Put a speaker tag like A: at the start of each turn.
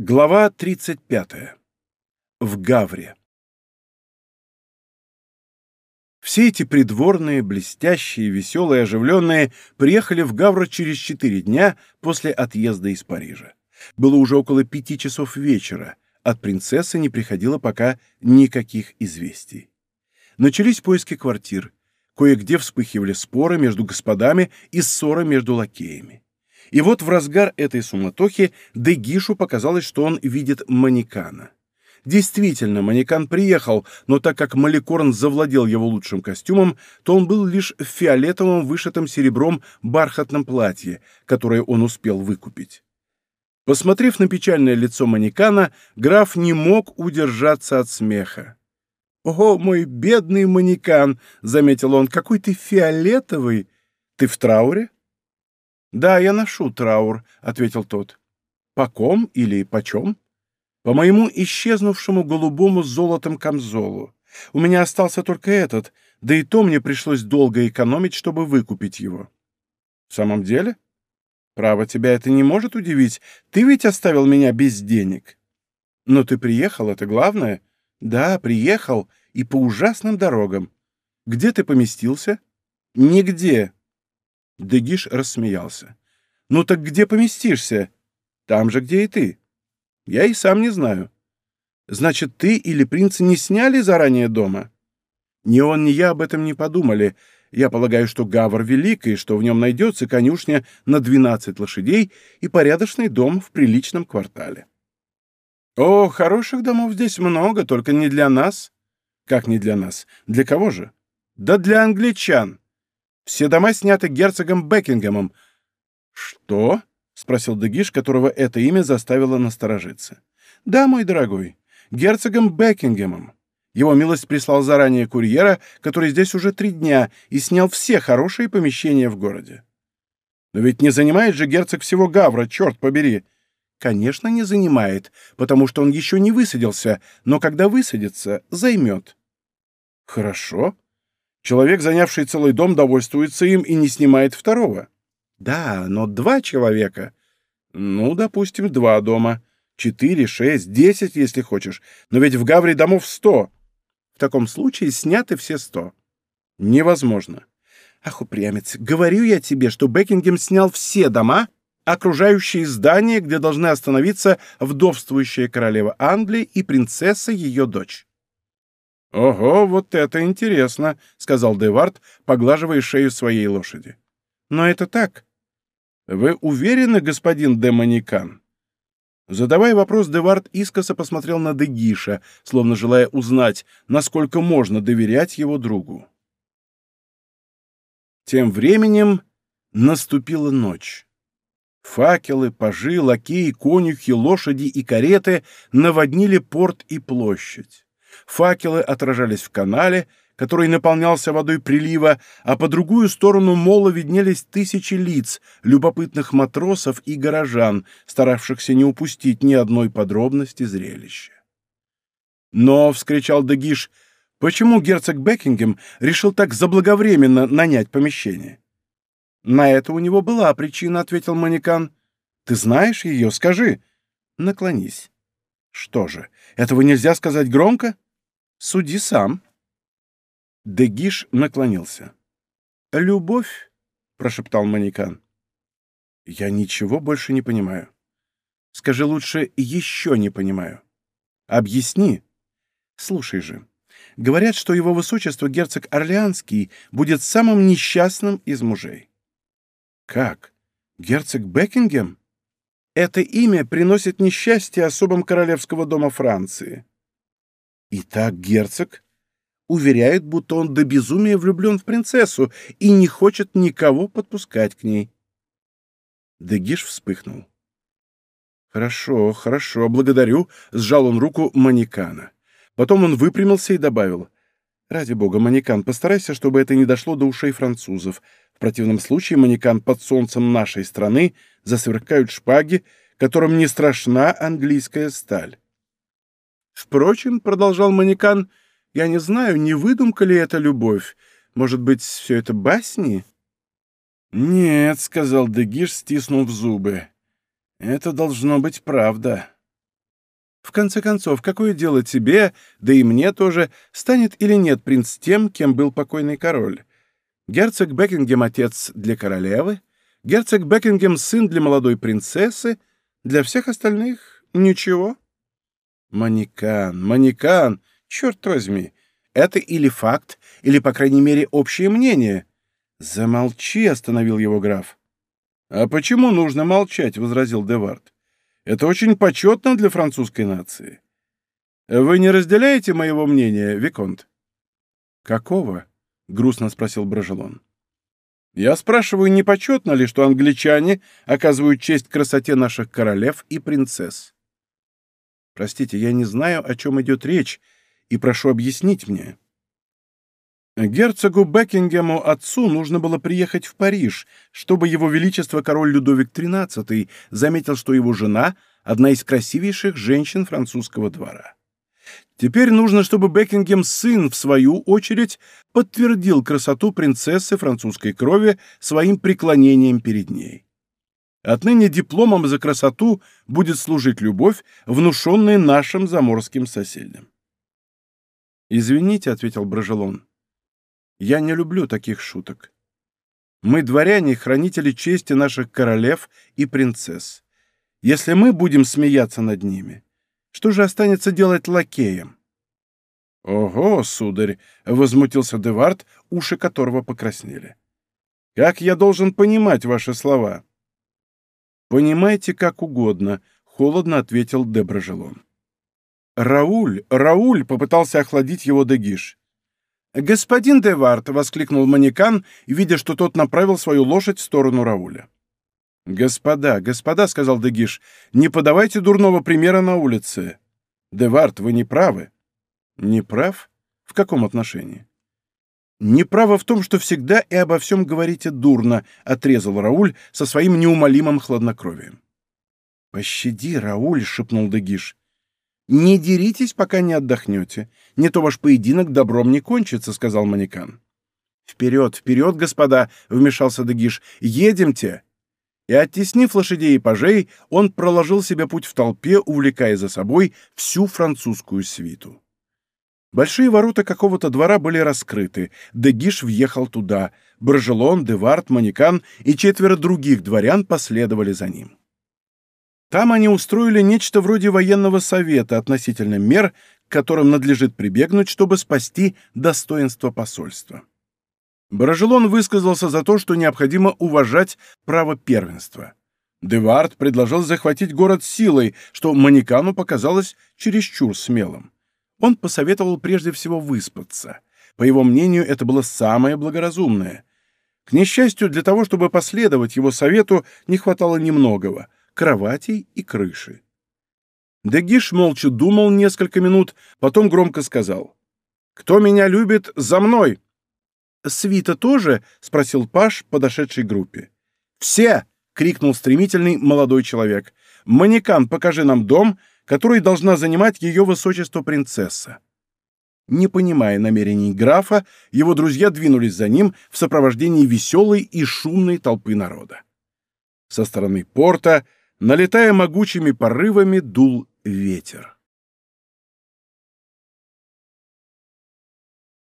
A: Глава 35. В Гавре. Все эти придворные, блестящие, веселые, оживленные приехали в Гавр через четыре дня после отъезда из Парижа. Было уже около пяти часов вечера. От принцессы не приходило пока никаких известий. Начались поиски квартир. Кое-где вспыхивали споры между господами и ссоры между лакеями. И вот в разгар этой суматохи Дегишу показалось, что он видит манекана. Действительно, манекан приехал, но так как Маликорн завладел его лучшим костюмом, то он был лишь в фиолетовом вышитом серебром бархатном платье, которое он успел выкупить. Посмотрев на печальное лицо манекана, граф не мог удержаться от смеха. «О, мой бедный манекан!» — заметил он. «Какой ты фиолетовый! Ты в трауре?» «Да, я ношу траур», — ответил тот. «По ком или почем?» «По моему исчезнувшему голубому с золотом камзолу. У меня остался только этот, да и то мне пришлось долго экономить, чтобы выкупить его». «В самом деле? Право, тебя это не может удивить. Ты ведь оставил меня без денег». «Но ты приехал, это главное?» «Да, приехал, и по ужасным дорогам. Где ты поместился?» «Нигде», Дегиш рассмеялся. «Ну так где поместишься? Там же, где и ты. Я и сам не знаю. Значит, ты или принц не сняли заранее дома?» «Ни он, ни я об этом не подумали. Я полагаю, что Гавр велик, и что в нем найдется конюшня на 12 лошадей и порядочный дом в приличном квартале». «О, хороших домов здесь много, только не для нас». «Как не для нас? Для кого же?» «Да для англичан». Все дома сняты герцогом Бекингемом». «Что?» — спросил Дегиш, которого это имя заставило насторожиться. «Да, мой дорогой, герцогом Бекингемом. Его милость прислал заранее курьера, который здесь уже три дня, и снял все хорошие помещения в городе». «Но ведь не занимает же герцог всего Гавра, черт побери!» «Конечно, не занимает, потому что он еще не высадился, но когда высадится, займет». «Хорошо», Человек, занявший целый дом, довольствуется им и не снимает второго. Да, но два человека. Ну, допустим, два дома. Четыре, шесть, десять, если хочешь. Но ведь в Гавре домов сто. В таком случае сняты все сто. Невозможно. Ах, упрямец, говорю я тебе, что Бекингем снял все дома, окружающие здания, где должны остановиться вдовствующая королева Англии и принцесса ее дочь. «Ого, вот это интересно», — сказал Девард, поглаживая шею своей лошади. «Но это так. Вы уверены, господин Демоникан?» Задавая вопрос, Девард искоса посмотрел на Дегиша, словно желая узнать, насколько можно доверять его другу. Тем временем наступила ночь. Факелы, пажи, лакеи, конюхи, лошади и кареты наводнили порт и площадь. Факелы отражались в канале, который наполнялся водой прилива, а по другую сторону мола виднелись тысячи лиц, любопытных матросов и горожан, старавшихся не упустить ни одной подробности зрелища. «Но», — вскричал Дегиш, — «почему герцог Бекингем решил так заблаговременно нанять помещение?» «На это у него была причина», — ответил Манекан. «Ты знаешь ее? Скажи». «Наклонись». «Что же, этого нельзя сказать громко?» Суди сам. Дегиш наклонился. «Любовь?» — прошептал Манекан. «Я ничего больше не понимаю. Скажи лучше, еще не понимаю. Объясни. Слушай же, говорят, что его высочество герцог Орлеанский будет самым несчастным из мужей». «Как? Герцог Бекингем?» Это имя приносит несчастье особам королевского дома Франции. Итак, герцог уверяет, будто он до безумия влюблен в принцессу и не хочет никого подпускать к ней. Дегиш вспыхнул. «Хорошо, хорошо, благодарю», — сжал он руку Манекана. Потом он выпрямился и добавил. «Ради бога, Манекан, постарайся, чтобы это не дошло до ушей французов. В противном случае, Манекан, под солнцем нашей страны засверкают шпаги, которым не страшна английская сталь. Впрочем, — продолжал Манекан, — я не знаю, не выдумка ли это любовь. Может быть, все это басни? Нет, — сказал Дегиш, стиснув зубы. Это должно быть правда. В конце концов, какое дело тебе, да и мне тоже, станет или нет принц тем, кем был покойный король? Герцог Бекингем — отец для королевы, герцог Бекингем — сын для молодой принцессы, для всех остальных — ничего. Манекан, манекан, черт возьми, это или факт, или, по крайней мере, общее мнение. Замолчи, — остановил его граф. А почему нужно молчать, — возразил Девард. Это очень почетно для французской нации. Вы не разделяете моего мнения, Виконт? Какого? грустно спросил Брожелон. Я спрашиваю, не почетно ли, что англичане оказывают честь красоте наших королев и принцесс? Простите, я не знаю, о чем идет речь, и прошу объяснить мне. Герцогу Бекингему отцу нужно было приехать в Париж, чтобы его величество король Людовик XIII заметил, что его жена — одна из красивейших женщин французского двора. Теперь нужно, чтобы Бекингем сын, в свою очередь, подтвердил красоту принцессы французской крови своим преклонением перед ней. Отныне дипломом за красоту будет служить любовь, внушенная нашим заморским соседям. «Извините», — ответил Брожелон, я не люблю таких шуток. Мы дворяне, хранители чести наших королев и принцесс. Если мы будем смеяться над ними, что же останется делать лакеям? «Ого, сударь!» — возмутился Девард, уши которого покраснели. «Как я должен понимать ваши слова?» «Понимайте как угодно», — холодно ответил Деброжелон. «Рауль, Рауль!» — попытался охладить его Дегиш. «Господин Девард!» — воскликнул манекан, видя, что тот направил свою лошадь в сторону Рауля. «Господа, господа!» — сказал Дегиш. «Не подавайте дурного примера на улице. Девард, вы не правы». «Не прав? В каком отношении?» «Не право в том, что всегда и обо всем говорите дурно», — отрезал Рауль со своим неумолимым хладнокровием. «Пощади, Рауль!» — шепнул Дегиш. «Не деритесь, пока не отдохнете. Не то ваш поединок добром не кончится», — сказал Манекан. «Вперед, вперед, господа!» — вмешался Дегиш. «Едемте!» И, оттеснив лошадей и пажей, он проложил себе путь в толпе, увлекая за собой всю французскую свиту. Большие ворота какого-то двора были раскрыты. Дегиш въехал туда. Брожелон, Девард, Манекан и четверо других дворян последовали за ним. Там они устроили нечто вроде военного совета относительно мер, к которым надлежит прибегнуть, чтобы спасти достоинство посольства. Баражелон высказался за то, что необходимо уважать право первенства. Девард предложил захватить город силой, что Манекану показалось чересчур смелым. Он посоветовал прежде всего выспаться. По его мнению, это было самое благоразумное. К несчастью, для того, чтобы последовать его совету, не хватало немногого кроватей и крыши. Дегиш молча думал несколько минут, потом громко сказал. «Кто меня любит, за мной!» «Свита тоже?» — спросил Паш, подошедшей группе. «Все!» — крикнул стремительный молодой человек. «Манекан, покажи нам дом, который должна занимать ее высочество принцесса». Не понимая намерений графа, его друзья двинулись за ним в сопровождении веселой и шумной толпы народа. Со стороны порта Налетая могучими порывами, дул ветер.